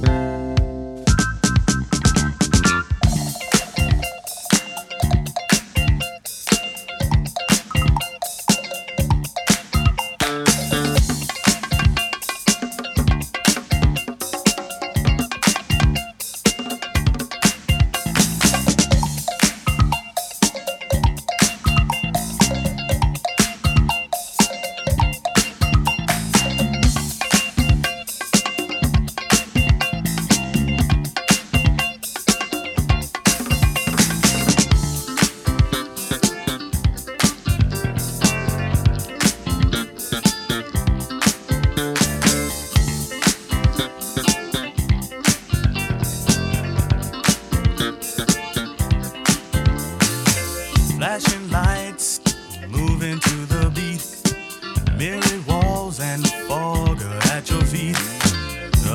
Bye.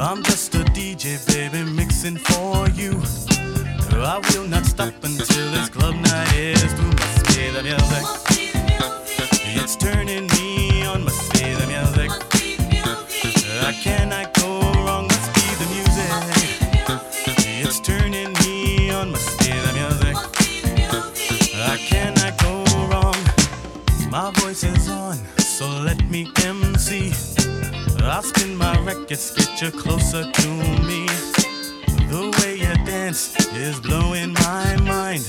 I'm just a DJ, baby, mixing for you. I will not stop until this club night is through. Must be the music. It's turning me on. Must be the music. I cannot go wrong. Must be the music. It's turning me on. Must be the music. I cannot go wrong. My voice is on, so let me. Im- records get you closer to me. The way you dance is blowing my mind.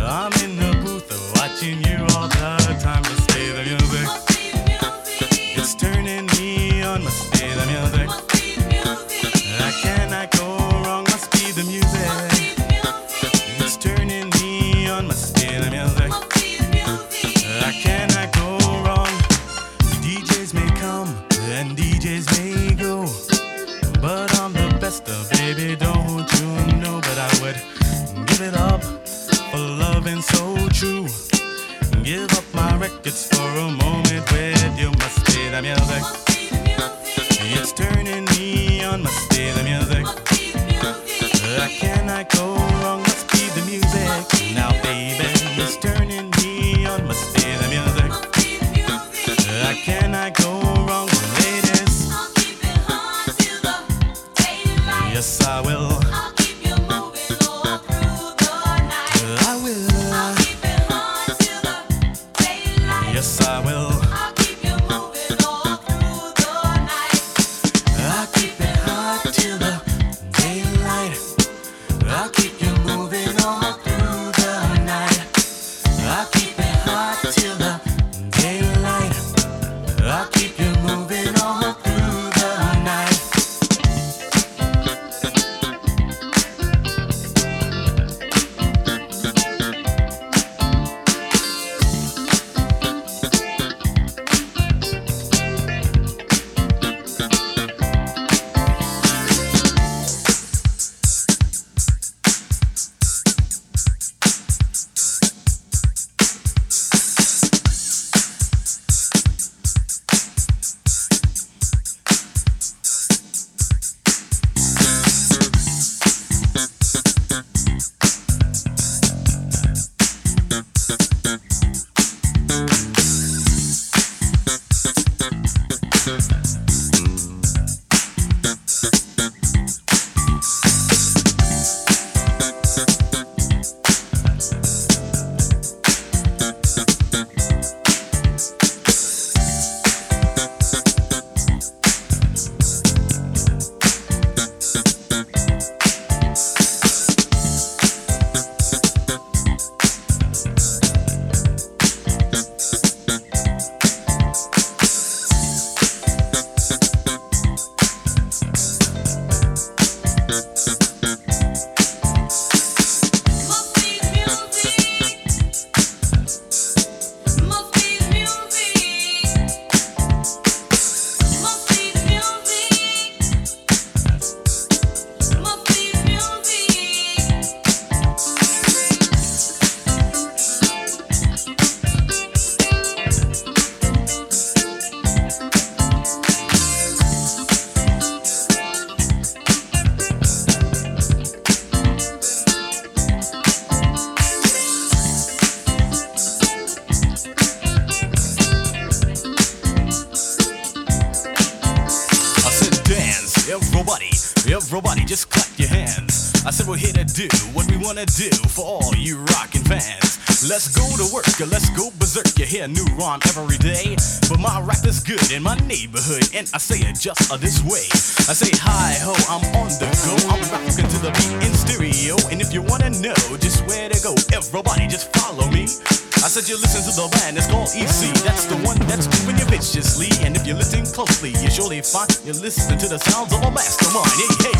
I'm in the booth watching you all the time. Just play the music. It's turning me on. Must stay the music. I cannot go wrong. Must be the music. It's turning me on. Must give it up for loving so true. Give up my records for a moment with you. Must be the music. It's turning me on. Must be the music. I cannot go wrong. Must be the music. Now, baby, it's turning me on. Must be the music. I cannot go wrong, ladies. Yes, I will. We're here to do what we wanna do for all you rockin' fans. Let's go to work, or let's go berserk. You hear a new rhyme every day, but my rap is good in my neighborhood, and I say it just uh, this way. I say hi ho, I'm on the go. I'm rockin' to the beat in stereo, and if you wanna know just where to go, everybody just follow me. I said you listen to the band, it's called EC. That's the one that's moving you viciously. And if you listen closely, you surely find you're listening to the sounds of a mastermind. Hey, hey.